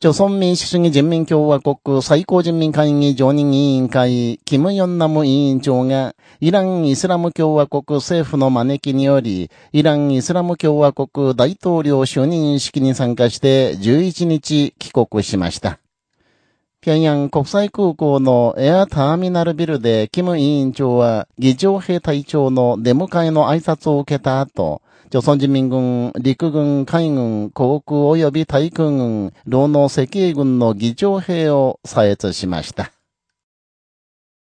朝鮮民主主義人民共和国最高人民会議常任委員会、キム・ヨンナム委員長が、イラン・イスラム共和国政府の招きにより、イラン・イスラム共和国大統領就任式に参加して11日帰国しました。平壌国際空港のエアターミナルビルで、キム委員長は、議長兵隊長の出迎えの挨拶を受けた後、朝鮮人民軍、陸軍、海軍、航空及び対空軍、労農赤衛軍の議長兵を採閲しました。